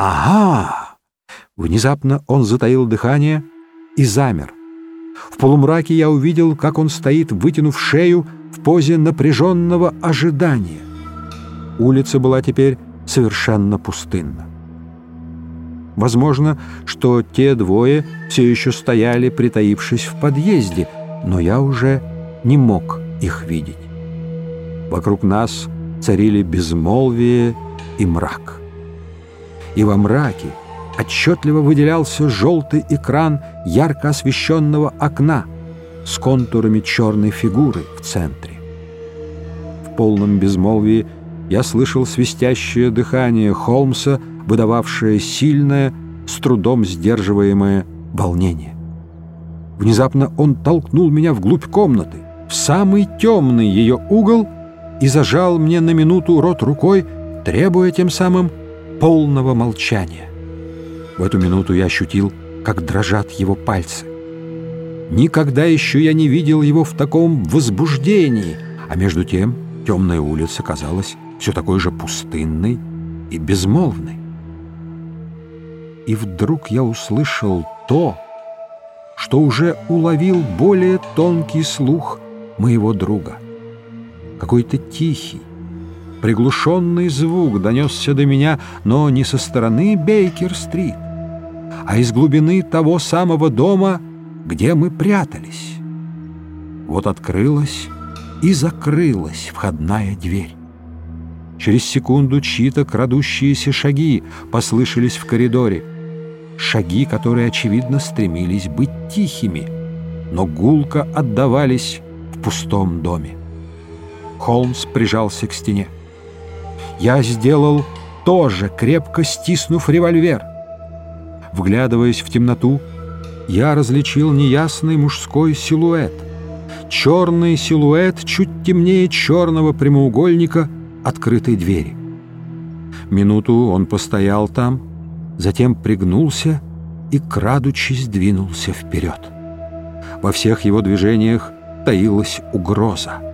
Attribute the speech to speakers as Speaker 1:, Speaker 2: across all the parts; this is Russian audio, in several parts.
Speaker 1: Ага! Внезапно он затаил дыхание и замер. В полумраке я увидел, как он стоит, вытянув шею в позе напряженного ожидания. Улица была теперь совершенно пустынна. Возможно, что те двое все еще стояли, притаившись в подъезде, но я уже не мог их видеть. Вокруг нас царили безмолвие и мрак. И во мраке отчетливо выделялся желтый экран ярко освещенного окна с контурами черной фигуры в центре. В полном безмолвии я слышал свистящее дыхание Холмса, выдававшее сильное, с трудом сдерживаемое волнение. Внезапно он толкнул меня вглубь комнаты, в самый темный ее угол и зажал мне на минуту рот рукой, требуя тем самым полного молчания. В эту минуту я ощутил, как дрожат его пальцы. Никогда еще я не видел его в таком возбуждении, а между тем темная улица казалась все такой же пустынной и безмолвной. И вдруг я услышал то, что уже уловил более тонкий слух моего друга. Какой-то тихий, приглушенный звук донесся до меня, но не со стороны Бейкер-стрит, а из глубины того самого дома, где мы прятались. Вот открылась и закрылась входная дверь. Через секунду чьи-то крадущиеся шаги послышались в коридоре. Шаги, которые, очевидно, стремились быть тихими, но гулко отдавались в пустом доме. Холмс прижался к стене. Я сделал тоже, крепко стиснув револьвер. Вглядываясь в темноту, я различил неясный мужской силуэт. Черный силуэт чуть темнее черного прямоугольника открытой двери. Минуту он постоял там, затем пригнулся и, крадучись, двинулся вперед. Во всех его движениях таилась угроза.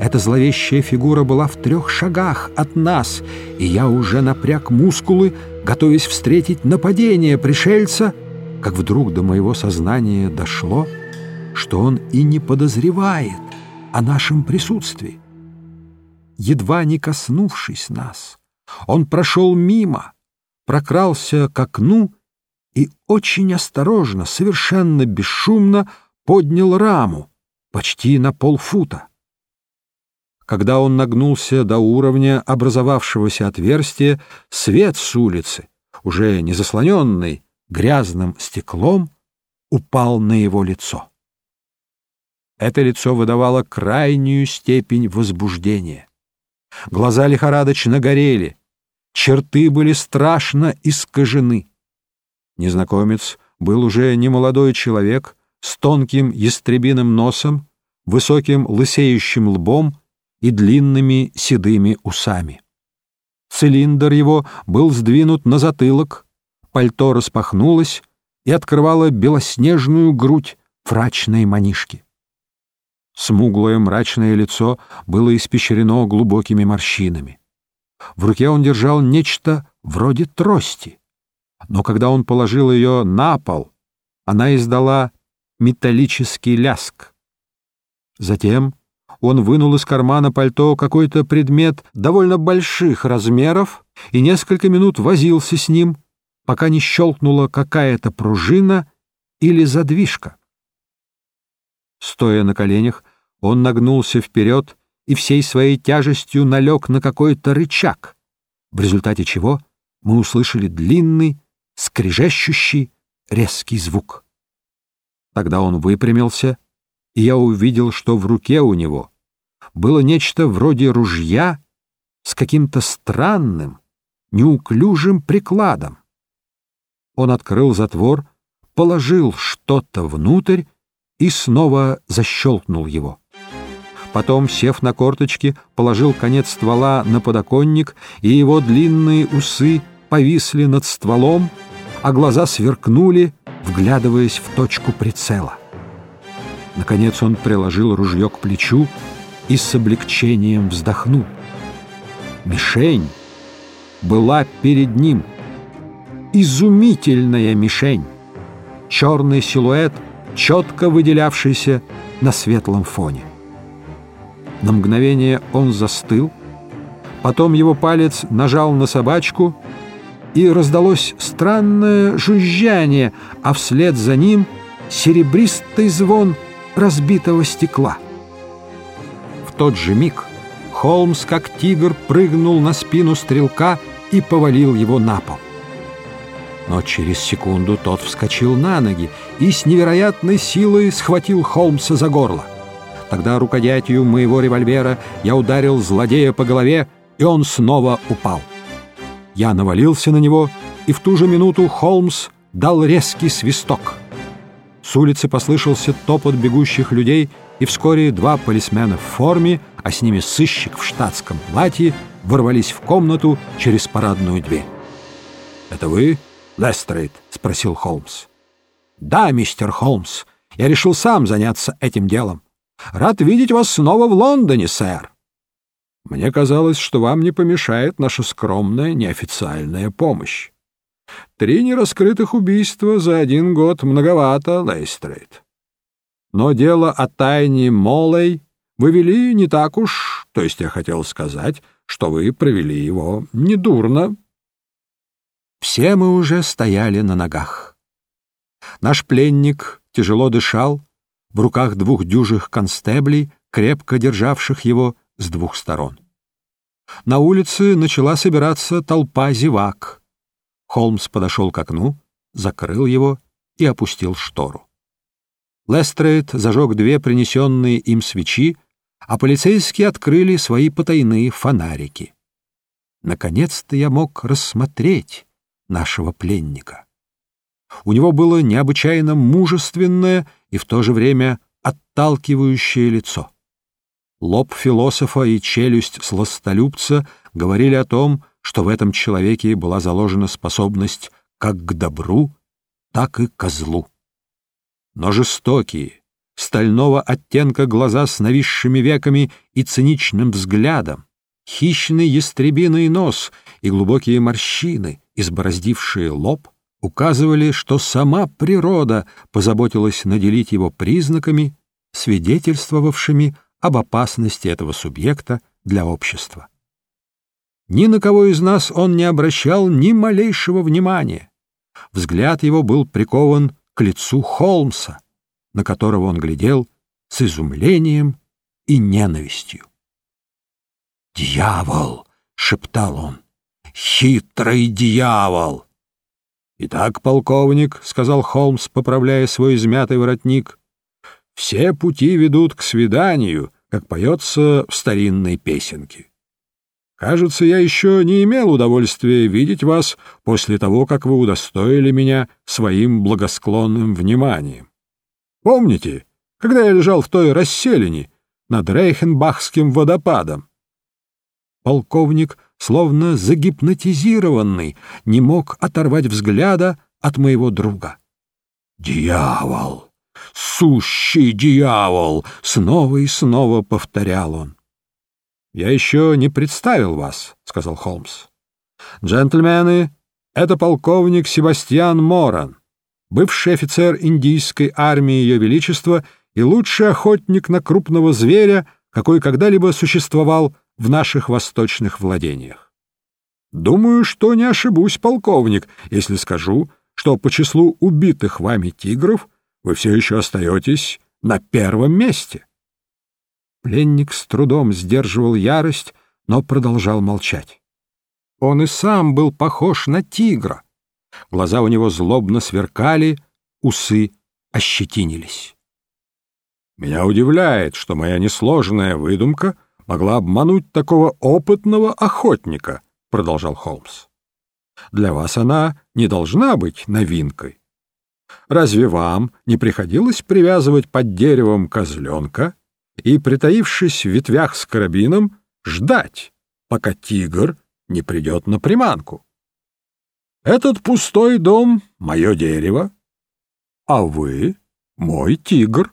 Speaker 1: Эта зловещая фигура была в трех шагах от нас, и я уже напряг мускулы, готовясь встретить нападение пришельца, как вдруг до моего сознания дошло, что он и не подозревает о нашем присутствии. Едва не коснувшись нас, он прошел мимо, прокрался к окну и очень осторожно, совершенно бесшумно поднял раму почти на полфута. Когда он нагнулся до уровня образовавшегося отверстия, свет с улицы, уже не заслоненный грязным стеклом, упал на его лицо. Это лицо выдавало крайнюю степень возбуждения. Глаза лихорадочно горели, черты были страшно искажены. Незнакомец был уже немолодой человек с тонким ястребиным носом, высоким лысеющим лбом и длинными седыми усами. Цилиндр его был сдвинут на затылок, пальто распахнулось и открывало белоснежную грудь фрачной манишки. Смуглое мрачное лицо было испещрено глубокими морщинами. В руке он держал нечто вроде трости, но когда он положил ее на пол, она издала металлический ляск. Затем он вынул из кармана пальто какой-то предмет довольно больших размеров и несколько минут возился с ним, пока не щелкнула какая-то пружина или задвижка. Стоя на коленях, он нагнулся вперед и всей своей тяжестью налег на какой-то рычаг, в результате чего мы услышали длинный, скрежещущий, резкий звук. Тогда он выпрямился, и я увидел, что в руке у него было нечто вроде ружья с каким-то странным, неуклюжим прикладом. Он открыл затвор, положил что-то внутрь и снова защелкнул его. Потом, сев на корточки, положил конец ствола на подоконник, и его длинные усы повисли над стволом, а глаза сверкнули, вглядываясь в точку прицела. Наконец он приложил ружье к плечу и с облегчением вздохнул. Мишень была перед ним, изумительная мишень. Черный силуэт, четко выделявшийся на светлом фоне. На мгновение он застыл, потом его палец нажал на собачку, и раздалось странное жужжание, а вслед за ним серебристый звон разбитого стекла. Тот же миг Холмс, как тигр, прыгнул на спину стрелка и повалил его на пол. Но через секунду тот вскочил на ноги и с невероятной силой схватил Холмса за горло. Тогда рукоятью моего револьвера я ударил злодея по голове, и он снова упал. Я навалился на него, и в ту же минуту Холмс дал резкий свисток. С улицы послышался топот бегущих людей, и вскоре два полисмена в форме, а с ними сыщик в штатском платье, ворвались в комнату через парадную дверь. «Это вы, Лестрейд?» — спросил Холмс. «Да, мистер Холмс. Я решил сам заняться этим делом. Рад видеть вас снова в Лондоне, сэр». Мне казалось, что вам не помешает наша скромная неофициальная помощь. Три нераскрытых убийства за один год многовато, Лестрейд. Но дело о тайне Молси вы вели не так уж, то есть я хотел сказать, что вы провели его недурно. Все мы уже стояли на ногах. Наш пленник тяжело дышал, в руках двух дюжих констеблей, крепко державших его, с двух сторон. На улице начала собираться толпа зевак. Холмс подошел к окну, закрыл его и опустил штору. Лестрейд зажег две принесенные им свечи, а полицейские открыли свои потайные фонарики. Наконец-то я мог рассмотреть нашего пленника. У него было необычайно мужественное и в то же время отталкивающее лицо. Лоб философа и челюсть сластолюбца говорили о том, что в этом человеке была заложена способность как к добру, так и к злу. Но жестокие, стального оттенка глаза с нависшими веками и циничным взглядом, хищный ястребиный нос и глубокие морщины, избороздившие лоб, указывали, что сама природа позаботилась наделить его признаками, свидетельствовавшими об опасности этого субъекта для общества. Ни на кого из нас он не обращал ни малейшего внимания. Взгляд его был прикован к лицу Холмса, на которого он глядел с изумлением и ненавистью. «Дьявол!» — шептал он. «Хитрый дьявол!» «Итак, полковник», — сказал Холмс, поправляя свой измятый воротник, — «все пути ведут к свиданию, как поется в старинной песенке. Кажется, я еще не имел удовольствия видеть вас после того, как вы удостоили меня своим благосклонным вниманием. Помните, когда я лежал в той расселине над Рейхенбахским водопадом? Полковник, словно загипнотизированный, не мог оторвать взгляда от моего друга. «Дьявол! Сущий дьявол!» — снова и снова повторял он. «Я еще не представил вас», — сказал Холмс. «Джентльмены, это полковник Себастьян Моран, бывший офицер индийской армии Ее Величества и лучший охотник на крупного зверя, какой когда-либо существовал в наших восточных владениях. Думаю, что не ошибусь, полковник, если скажу, что по числу убитых вами тигров вы все еще остаетесь на первом месте. Пленник с трудом сдерживал ярость, но продолжал молчать. Он и сам был похож на тигра. Глаза у него злобно сверкали, усы ощетинились. Меня удивляет, что моя несложная выдумка могла обмануть такого опытного охотника, продолжал Холмс. Для вас она не должна быть новинкой. Разве вам не приходилось привязывать под деревом козленка и, притаившись в ветвях с карабином, ждать, пока тигр не придет на приманку? Этот пустой дом — мое дерево, а вы — мой тигр.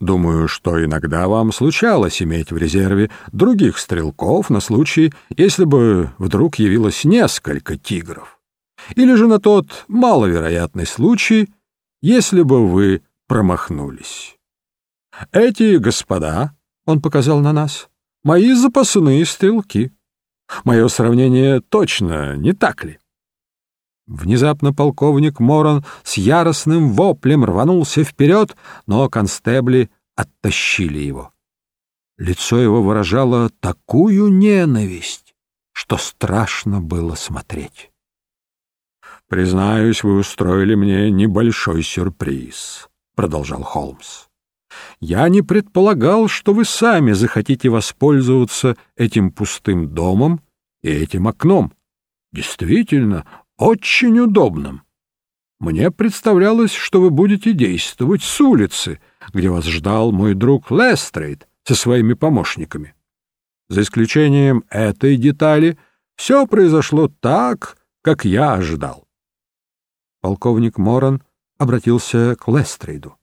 Speaker 1: Думаю, что иногда вам случалось иметь в резерве других стрелков на случай, если бы вдруг явилось несколько тигров. или же на тот маловероятный случай, если бы вы промахнулись. Эти господа, — он показал на нас, — мои запасные стрелки. Мое сравнение точно, не так ли? Внезапно полковник Моран с яростным воплем рванулся вперед, но констебли оттащили его. Лицо его выражало такую ненависть, что страшно было смотреть. «Признаюсь, вы устроили мне небольшой сюрприз», — продолжал Холмс. «Я не предполагал, что вы сами захотите воспользоваться этим пустым домом и этим окном. Действительно, очень удобным. Мне представлялось, что вы будете действовать с улицы, где вас ждал мой друг Лестрейд со своими помощниками. За исключением этой детали, все произошло так, как я ожидал. Полковник Моран обратился к Лестрейду.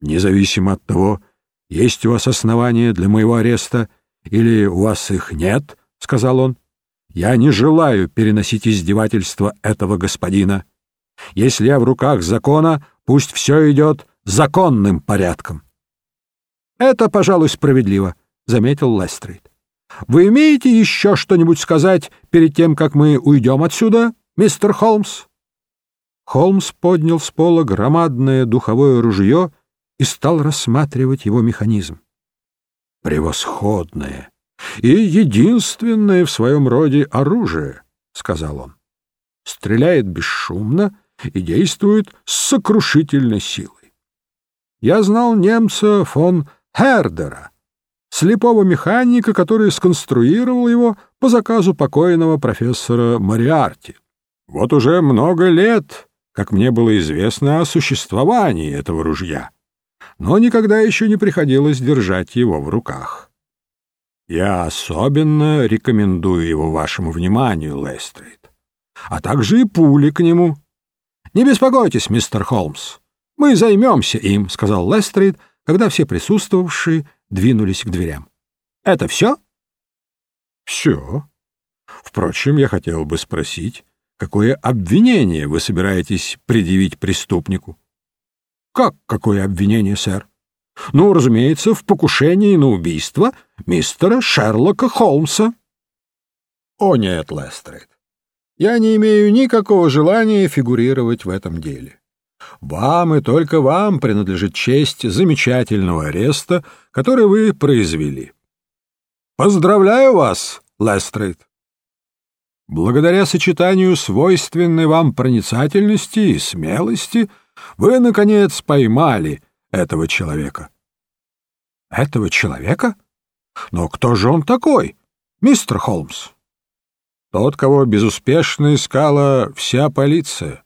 Speaker 1: «Независимо от того, есть у вас основания для моего ареста или у вас их нет, — сказал он, я не желаю переносить издевательства этого господина. Если я в руках закона, пусть все идет законным порядком. — Это, пожалуй, справедливо, — заметил Лестрейд. — Вы имеете еще что-нибудь сказать перед тем, как мы уйдем отсюда, мистер Холмс? Холмс поднял с пола громадное духовое ружье и стал рассматривать его механизм. «Превосходное!» и единственное в своем роде оружие, — сказал он. Стреляет бесшумно и действует с сокрушительной силой. Я знал немца фон Хердера, слепого механика, который сконструировал его по заказу покойного профессора Мариарти. Вот уже много лет, как мне было известно о существовании этого ружья, но никогда еще не приходилось держать его в руках. Я особенно рекомендую его вашему вниманию, Лестрейд, а также и пули к нему. Не беспокойтесь, мистер Холмс, мы займемся им, — сказал Лестрейд, когда все присутствовавшие двинулись к дверям. Это все? Все. Впрочем, я хотел бы спросить, какое обвинение вы собираетесь предъявить преступнику? Как какое обвинение, сэр? Ну, разумеется, в покушении на убийство мистера Шерлока Холмса. О нет, Лестрейд, я не имею никакого желания фигурировать в этом деле. Вам и только вам принадлежит честь замечательного ареста, который вы произвели. Поздравляю вас, Лестрейд. Благодаря сочетанию свойственной вам проницательности и смелости вы, наконец, поймали этого человека. Этого человека? Но кто же он такой, мистер Холмс? Тот, кого безуспешно искала вся полиция.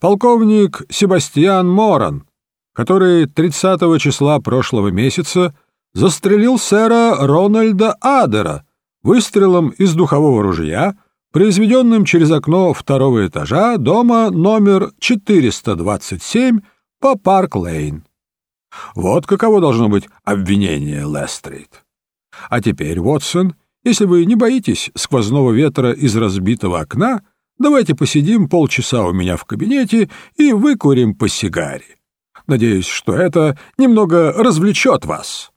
Speaker 1: Полковник Себастьян Моран, который 30 числа прошлого месяца застрелил сэра Рональда Адера выстрелом из духового ружья, произведенным через окно второго этажа дома номер 427 по Парк-Лейн. Вот каково должно быть обвинение, Лестрейд. А теперь, Вотсон, если вы не боитесь сквозного ветра из разбитого окна, давайте посидим полчаса у меня в кабинете и выкурим по сигаре. Надеюсь, что это немного развлечет вас.